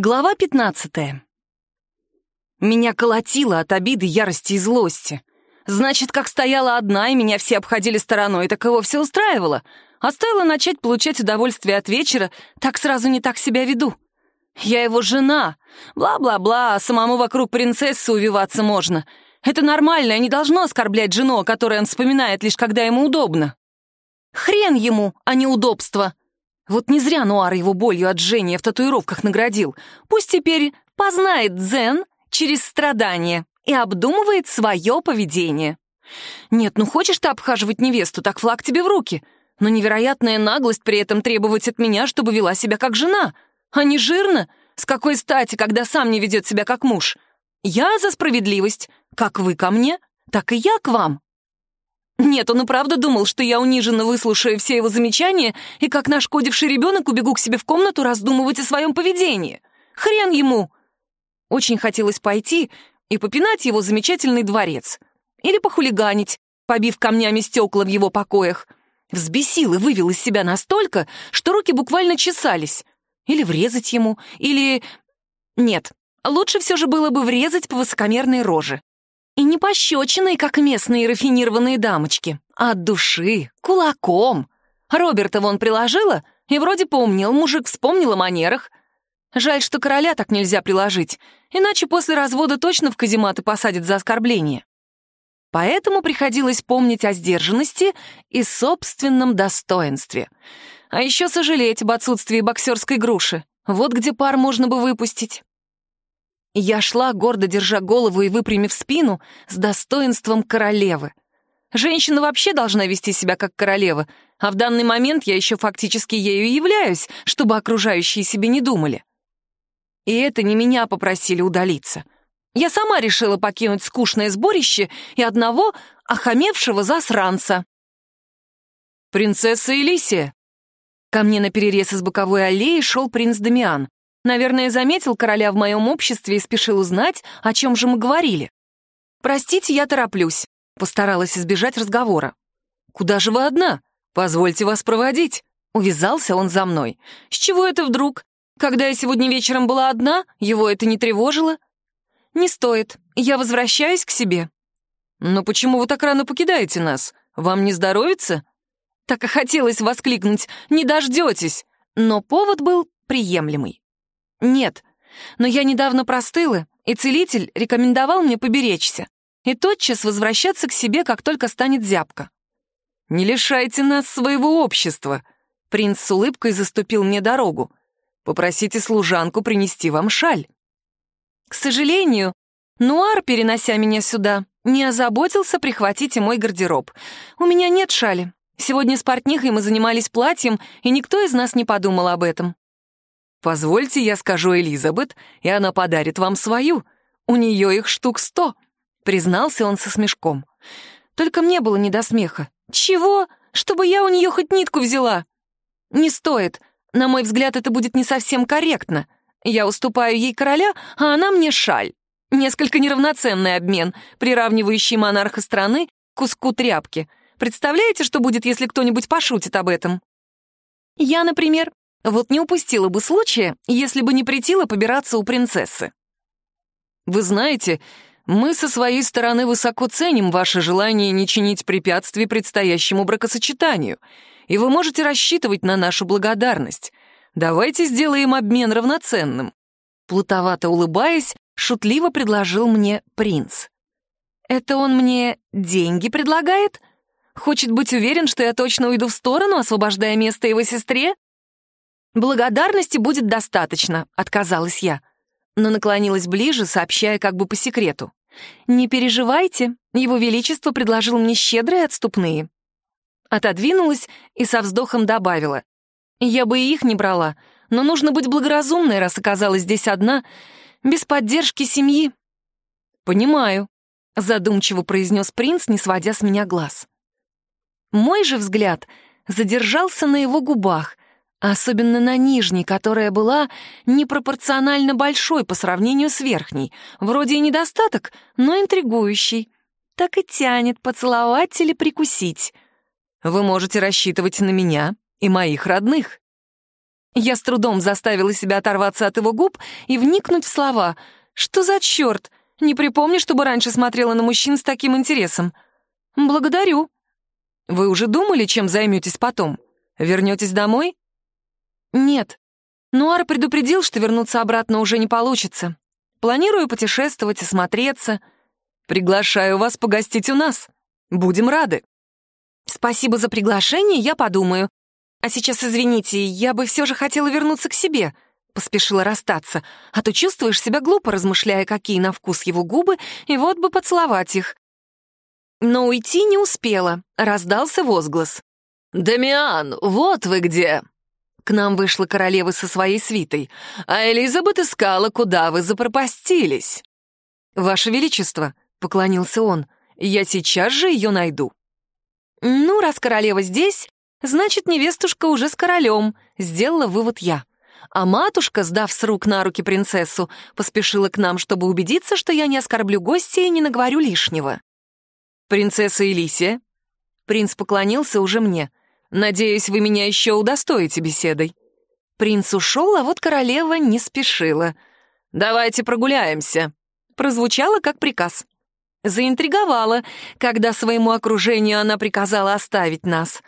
Глава 15. Меня колотило от обиды, ярости и злости. Значит, как стояла одна, и меня все обходили стороной, так его все устраивало. А стоило начать получать удовольствие от вечера, так сразу не так себя веду. Я его жена. Бла-бла-бла, самому вокруг принцессы увиваться можно. Это нормально, и не должно оскорблять жену, о которой он вспоминает лишь когда ему удобно. Хрен ему, а не удобство. Вот не зря Нуар его болью от жжения в татуировках наградил. Пусть теперь познает дзен через страдания и обдумывает свое поведение. Нет, ну хочешь ты обхаживать невесту, так флаг тебе в руки. Но невероятная наглость при этом требовать от меня, чтобы вела себя как жена. А не жирно? С какой стати, когда сам не ведет себя как муж? Я за справедливость. Как вы ко мне, так и я к вам. Нет, он и правда думал, что я униженно выслушаю все его замечания и как нашкодивший ребенок убегу к себе в комнату раздумывать о своем поведении. Хрен ему! Очень хотелось пойти и попинать его замечательный дворец. Или похулиганить, побив камнями стекла в его покоях. Взбесил и вывел из себя настолько, что руки буквально чесались. Или врезать ему, или... Нет, лучше все же было бы врезать по высокомерной роже. И не пощечиной, как местные рафинированные дамочки, а от души, кулаком. Роберта вон приложила, и вроде помнил, мужик вспомнил о манерах. Жаль, что короля так нельзя приложить, иначе после развода точно в казематы посадят за оскорбление. Поэтому приходилось помнить о сдержанности и собственном достоинстве. А еще сожалеть об отсутствии боксерской груши. Вот где пар можно бы выпустить. Я шла, гордо держа голову и выпрямив спину, с достоинством королевы. Женщина вообще должна вести себя как королева, а в данный момент я еще фактически ею являюсь, чтобы окружающие себе не думали. И это не меня попросили удалиться. Я сама решила покинуть скучное сборище и одного охамевшего засранца. «Принцесса Элисия!» Ко мне на перерез из боковой аллеи шел принц Дамиан. Наверное, заметил короля в моем обществе и спешил узнать, о чем же мы говорили. «Простите, я тороплюсь», — постаралась избежать разговора. «Куда же вы одна? Позвольте вас проводить». Увязался он за мной. «С чего это вдруг? Когда я сегодня вечером была одна, его это не тревожило?» «Не стоит. Я возвращаюсь к себе». «Но почему вы так рано покидаете нас? Вам не здоровится?» Так и хотелось воскликнуть «Не дождетесь!» Но повод был приемлемый. «Нет, но я недавно простыла, и целитель рекомендовал мне поберечься и тотчас возвращаться к себе, как только станет зябко». «Не лишайте нас своего общества», — принц с улыбкой заступил мне дорогу. «Попросите служанку принести вам шаль». К сожалению, Нуар, перенося меня сюда, не озаботился прихватить и мой гардероб. У меня нет шали. Сегодня с портнихой мы занимались платьем, и никто из нас не подумал об этом. Позвольте, я скажу Элизабет, и она подарит вам свою. У нее их штук сто», — признался он со смешком. Только мне было не до смеха. «Чего? Чтобы я у нее хоть нитку взяла?» «Не стоит. На мой взгляд, это будет не совсем корректно. Я уступаю ей короля, а она мне шаль. Несколько неравноценный обмен, приравнивающий монарха страны к куску тряпки. Представляете, что будет, если кто-нибудь пошутит об этом?» Я, например, вот не упустила бы случая, если бы не притила побираться у принцессы. Вы знаете, мы со своей стороны высоко ценим ваше желание не чинить препятствий предстоящему бракосочетанию, и вы можете рассчитывать на нашу благодарность. Давайте сделаем обмен равноценным. Плутовато улыбаясь, шутливо предложил мне принц. Это он мне деньги предлагает? Хочет быть уверен, что я точно уйду в сторону, освобождая место его сестре? «Благодарности будет достаточно», — отказалась я, но наклонилась ближе, сообщая как бы по секрету. «Не переживайте, Его Величество предложил мне щедрые отступные». Отодвинулась и со вздохом добавила. «Я бы и их не брала, но нужно быть благоразумной, раз оказалась здесь одна, без поддержки семьи». «Понимаю», — задумчиво произнес принц, не сводя с меня глаз. Мой же взгляд задержался на его губах, Особенно на нижней, которая была непропорционально большой по сравнению с верхней. Вроде и недостаток, но интригующий. Так и тянет поцеловать или прикусить. Вы можете рассчитывать на меня и моих родных. Я с трудом заставила себя оторваться от его губ и вникнуть в слова. Что за черт? Не припомню, чтобы раньше смотрела на мужчин с таким интересом. Благодарю. Вы уже думали, чем займетесь потом? Вернетесь домой? Нет. Нуар предупредил, что вернуться обратно уже не получится. Планирую путешествовать, осмотреться. Приглашаю вас погостить у нас. Будем рады. Спасибо за приглашение, я подумаю. А сейчас, извините, я бы все же хотела вернуться к себе. Поспешила расстаться, а то чувствуешь себя глупо, размышляя, какие на вкус его губы, и вот бы поцеловать их. Но уйти не успела, раздался возглас. «Дамиан, вот вы где!» К нам вышла королева со своей свитой, а Элизабет искала, куда вы запропастились. «Ваше Величество», — поклонился он, — «я сейчас же ее найду». «Ну, раз королева здесь, значит, невестушка уже с королем», — сделала вывод я. А матушка, сдав с рук на руки принцессу, поспешила к нам, чтобы убедиться, что я не оскорблю гостя и не наговорю лишнего. «Принцесса Элисия?» Принц поклонился уже мне. «Надеюсь, вы меня еще удостоите беседой». Принц ушел, а вот королева не спешила. «Давайте прогуляемся», прозвучало как приказ. Заинтриговала, когда своему окружению она приказала оставить нас.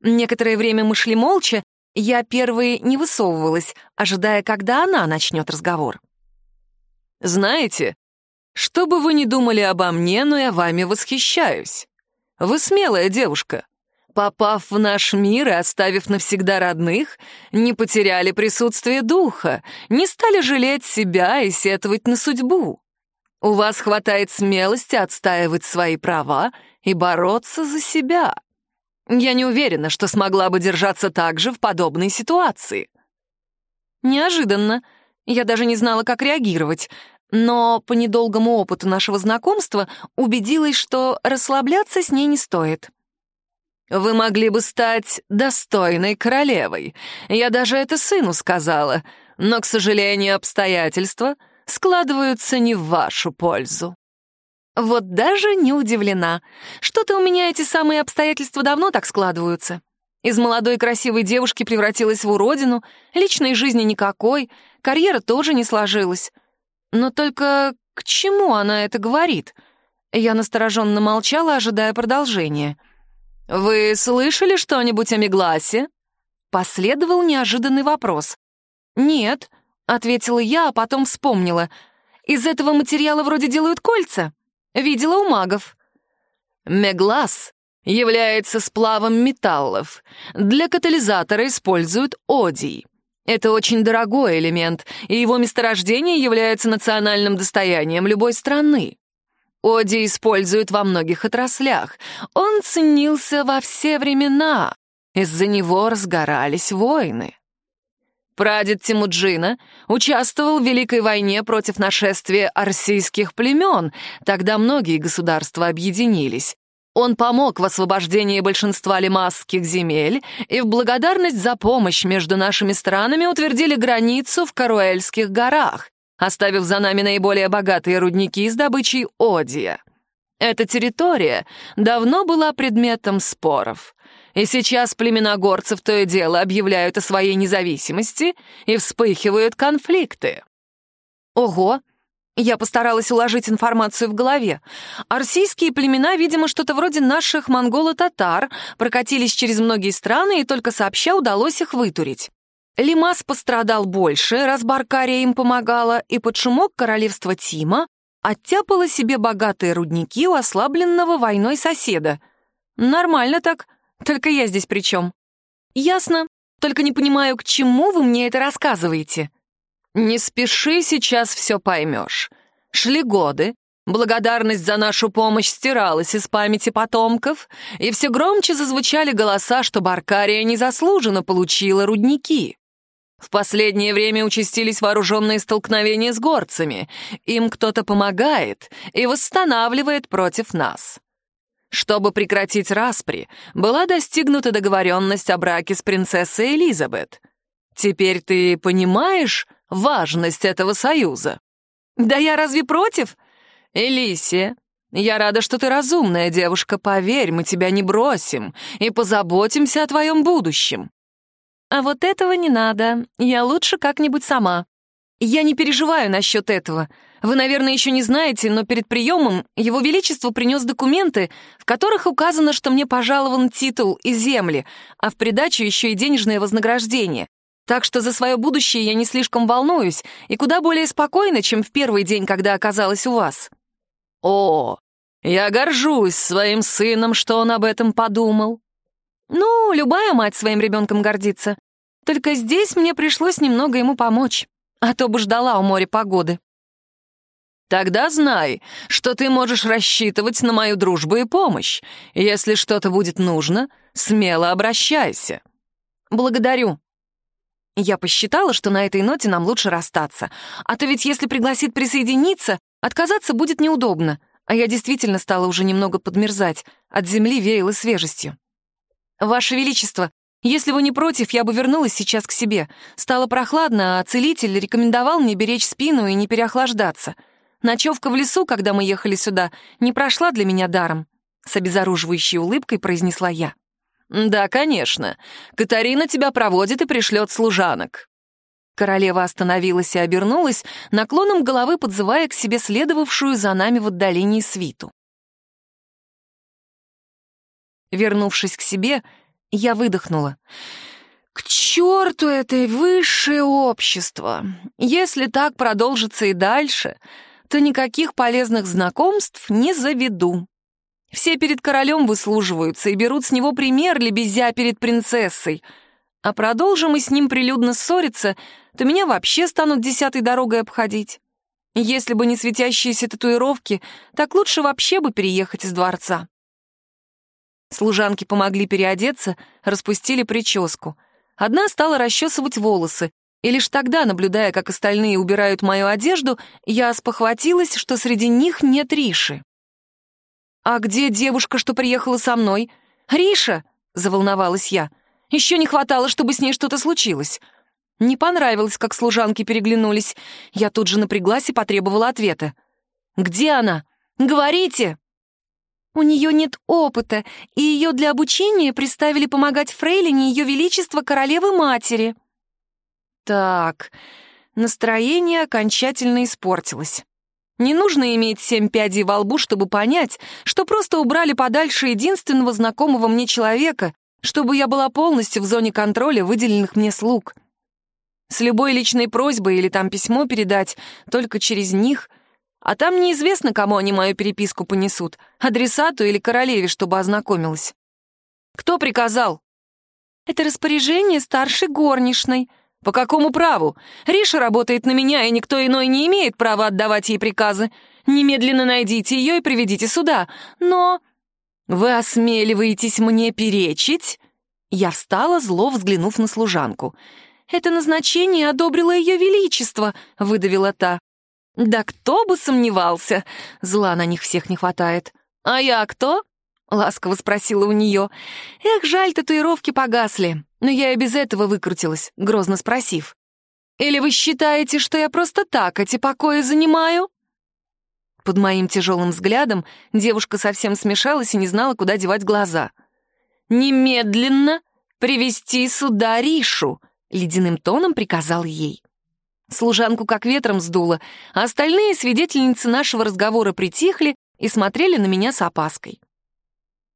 Некоторое время мы шли молча, я первой не высовывалась, ожидая, когда она начнет разговор. «Знаете, что бы вы ни думали обо мне, но я вами восхищаюсь. Вы смелая девушка. Попав в наш мир и оставив навсегда родных, не потеряли присутствие духа, не стали жалеть себя и сетовать на судьбу. У вас хватает смелости отстаивать свои права и бороться за себя. Я не уверена, что смогла бы держаться так же в подобной ситуации. Неожиданно. Я даже не знала, как реагировать но по недолгому опыту нашего знакомства убедилась, что расслабляться с ней не стоит. «Вы могли бы стать достойной королевой. Я даже это сыну сказала, но, к сожалению, обстоятельства складываются не в вашу пользу». Вот даже не удивлена. Что-то у меня эти самые обстоятельства давно так складываются. Из молодой красивой девушки превратилась в уродину, личной жизни никакой, карьера тоже не сложилась. Но только к чему она это говорит? Я настороженно молчала, ожидая продолжения. «Вы слышали что-нибудь о Мегласе?» Последовал неожиданный вопрос. «Нет», — ответила я, а потом вспомнила. «Из этого материала вроде делают кольца. Видела у магов». Меглас является сплавом металлов. Для катализатора используют одий. Это очень дорогой элемент, и его месторождение является национальным достоянием любой страны. Оди используют во многих отраслях. Он ценился во все времена. Из-за него разгорались войны. Прадед Тимуджина участвовал в Великой войне против нашествия арсийских племен. Тогда многие государства объединились. Он помог в освобождении большинства лимасских земель и в благодарность за помощь между нашими странами утвердили границу в Каруэльских горах, оставив за нами наиболее богатые рудники с добычей одия. Эта территория давно была предметом споров. И сейчас племена горцев то и дело объявляют о своей независимости и вспыхивают конфликты. Ого, я постаралась уложить информацию в голове. Арсийские племена, видимо, что-то вроде наших монголо-татар, прокатились через многие страны, и только сообща удалось их вытурить. Лимас пострадал больше, раз Баркария им помогала, и под шумок королевства Тима оттяпало себе богатые рудники у ослабленного войной соседа. Нормально так, только я здесь при чем? Ясно, только не понимаю, к чему вы мне это рассказываете. «Не спеши, сейчас все поймешь. Шли годы, благодарность за нашу помощь стиралась из памяти потомков, и все громче зазвучали голоса, что Баркария незаслуженно получила рудники. В последнее время участились вооруженные столкновения с горцами. Им кто-то помогает и восстанавливает против нас. Чтобы прекратить распри, была достигнута договоренность о браке с принцессой Элизабет. Теперь ты понимаешь, важность этого союза. Да я разве против? Элисия, я рада, что ты разумная девушка, поверь, мы тебя не бросим и позаботимся о твоем будущем. А вот этого не надо. Я лучше как-нибудь сама. Я не переживаю насчет этого. Вы, наверное, еще не знаете, но перед приемом Его Величество принес документы, в которых указано, что мне пожалован титул и земли, а в придачу еще и денежное вознаграждение. Так что за свое будущее я не слишком волнуюсь и куда более спокойна, чем в первый день, когда оказалась у вас. О, я горжусь своим сыном, что он об этом подумал. Ну, любая мать своим ребенком гордится. Только здесь мне пришлось немного ему помочь, а то бы ждала у моря погоды. Тогда знай, что ты можешь рассчитывать на мою дружбу и помощь. Если что-то будет нужно, смело обращайся. Благодарю. Я посчитала, что на этой ноте нам лучше расстаться. А то ведь если пригласит присоединиться, отказаться будет неудобно. А я действительно стала уже немного подмерзать. От земли веяло свежестью. «Ваше Величество, если вы не против, я бы вернулась сейчас к себе. Стало прохладно, а целитель рекомендовал мне беречь спину и не переохлаждаться. Ночевка в лесу, когда мы ехали сюда, не прошла для меня даром», — с обезоруживающей улыбкой произнесла я. «Да, конечно. Катарина тебя проводит и пришлет служанок». Королева остановилась и обернулась, наклоном головы подзывая к себе следовавшую за нами в отдалении свиту. Вернувшись к себе, я выдохнула. «К черту это высшее общество! Если так продолжится и дальше, то никаких полезных знакомств не заведу. Все перед королем выслуживаются и берут с него пример, лебезя перед принцессой. А продолжим мы с ним прилюдно ссориться, то меня вообще станут десятой дорогой обходить. Если бы не светящиеся татуировки, так лучше вообще бы переехать из дворца. Служанки помогли переодеться, распустили прическу. Одна стала расчесывать волосы, и лишь тогда, наблюдая, как остальные убирают мою одежду, я спохватилась, что среди них нет Риши. «А где девушка, что приехала со мной? Риша!» — заволновалась я. «Еще не хватало, чтобы с ней что-то случилось». Не понравилось, как служанки переглянулись. Я тут же напряглась и потребовала ответа. «Где она? Говорите!» «У нее нет опыта, и ее для обучения приставили помогать фрейлине Ее Величества Королевы-Матери», так, настроение окончательно испортилось. Не нужно иметь семь пядей во лбу, чтобы понять, что просто убрали подальше единственного знакомого мне человека, чтобы я была полностью в зоне контроля выделенных мне слуг. С любой личной просьбой или там письмо передать только через них, а там неизвестно, кому они мою переписку понесут, адресату или королеве, чтобы ознакомилась. Кто приказал? Это распоряжение старшей горничной, «По какому праву? Риша работает на меня, и никто иной не имеет права отдавать ей приказы. Немедленно найдите ее и приведите сюда. Но...» «Вы осмеливаетесь мне перечить?» Я встала, зло взглянув на служанку. «Это назначение одобрило ее величество», — выдавила та. «Да кто бы сомневался! Зла на них всех не хватает. А я кто?» — ласково спросила у нее. «Эх, жаль, татуировки погасли. Но я и без этого выкрутилась, грозно спросив. «Или вы считаете, что я просто так эти покои занимаю?» Под моим тяжелым взглядом девушка совсем смешалась и не знала, куда девать глаза. «Немедленно привести сюда Ришу!» — ледяным тоном приказал ей. Служанку как ветром сдуло, а остальные свидетельницы нашего разговора притихли и смотрели на меня с опаской.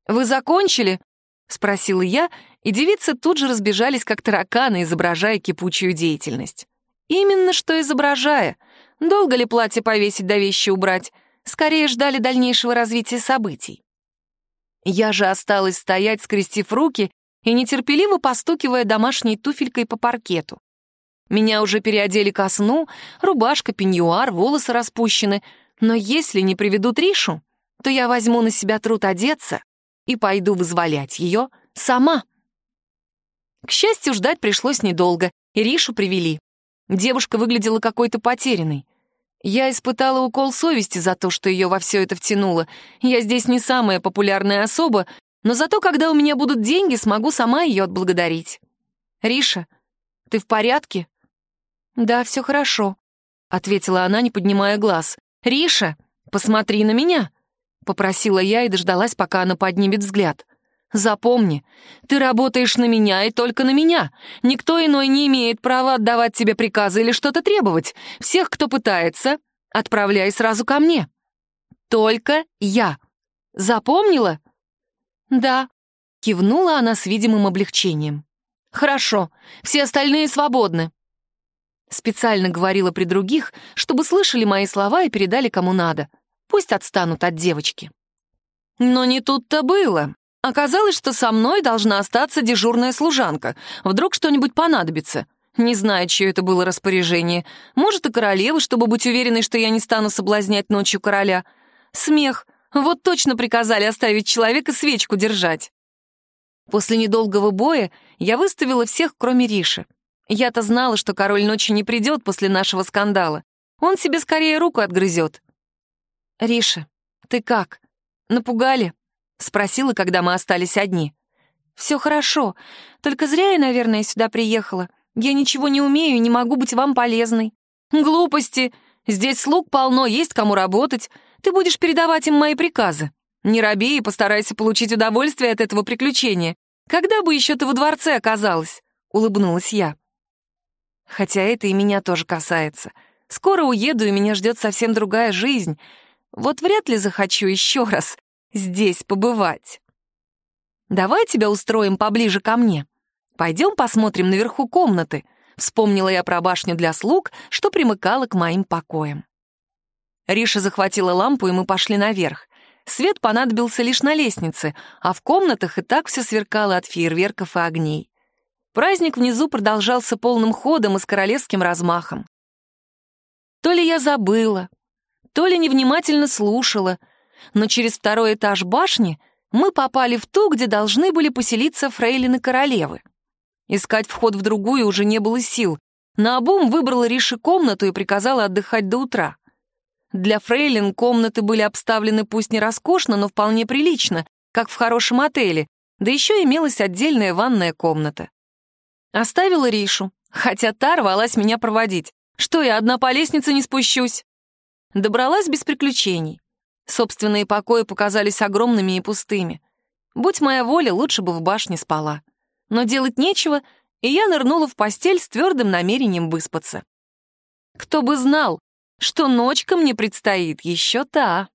«Вы закончили?» — спросила я, и девицы тут же разбежались, как тараканы, изображая кипучую деятельность. Именно что изображая. Долго ли платье повесить да вещи убрать? Скорее ждали дальнейшего развития событий. Я же осталась стоять, скрестив руки и нетерпеливо постукивая домашней туфелькой по паркету. Меня уже переодели ко сну, рубашка, пеньюар, волосы распущены, но если не приведут Ришу, то я возьму на себя труд одеться и пойду вызволять ее сама. К счастью, ждать пришлось недолго, и Ришу привели. Девушка выглядела какой-то потерянной. Я испытала укол совести за то, что ее во все это втянуло. Я здесь не самая популярная особа, но зато, когда у меня будут деньги, смогу сама ее отблагодарить. «Риша, ты в порядке?» «Да, все хорошо», — ответила она, не поднимая глаз. «Риша, посмотри на меня», — попросила я и дождалась, пока она поднимет взгляд. Запомни, ты работаешь на меня и только на меня. Никто иной не имеет права отдавать тебе приказы или что-то требовать. Всех, кто пытается, отправляй сразу ко мне. Только я. Запомнила? Да, кивнула она с видимым облегчением. Хорошо, все остальные свободны. Специально говорила при других, чтобы слышали мои слова и передали кому надо. Пусть отстанут от девочки. Но не тут-то было. Оказалось, что со мной должна остаться дежурная служанка. Вдруг что-нибудь понадобится. Не знаю, чье это было распоряжение. Может, и королева, чтобы быть уверенной, что я не стану соблазнять ночью короля. Смех. Вот точно приказали оставить человека свечку держать. После недолгого боя я выставила всех, кроме Риши. Я-то знала, что король ночи не придет после нашего скандала. Он себе скорее руку отгрызет. «Риша, ты как? Напугали?» Спросила, когда мы остались одни. «Все хорошо, только зря я, наверное, сюда приехала. Я ничего не умею и не могу быть вам полезной». «Глупости! Здесь слуг полно, есть кому работать. Ты будешь передавать им мои приказы. Не робей и постарайся получить удовольствие от этого приключения. Когда бы еще ты во дворце оказалась?» — улыбнулась я. Хотя это и меня тоже касается. Скоро уеду, и меня ждет совсем другая жизнь. Вот вряд ли захочу еще раз здесь побывать. Давай тебя устроим поближе ко мне. Пойдем посмотрим наверху комнаты. Вспомнила я про башню для слуг, что примыкала к моим покоям. Риша захватила лампу, и мы пошли наверх. Свет понадобился лишь на лестнице, а в комнатах и так все сверкало от фейерверков и огней. Праздник внизу продолжался полным ходом и с королевским размахом. То ли я забыла, то ли невнимательно слушала — но через второй этаж башни мы попали в ту, где должны были поселиться фрейлины королевы. Искать вход в другую уже не было сил. Наобум выбрала Риши комнату и приказала отдыхать до утра. Для фрейлин комнаты были обставлены пусть не роскошно, но вполне прилично, как в хорошем отеле, да еще имелась отдельная ванная комната. Оставила Ришу, хотя та рвалась меня проводить. Что я одна по лестнице не спущусь? Добралась без приключений. Собственные покои показались огромными и пустыми. Будь моя воля, лучше бы в башне спала. Но делать нечего, и я нырнула в постель с твердым намерением выспаться. Кто бы знал, что ночка мне предстоит еще та.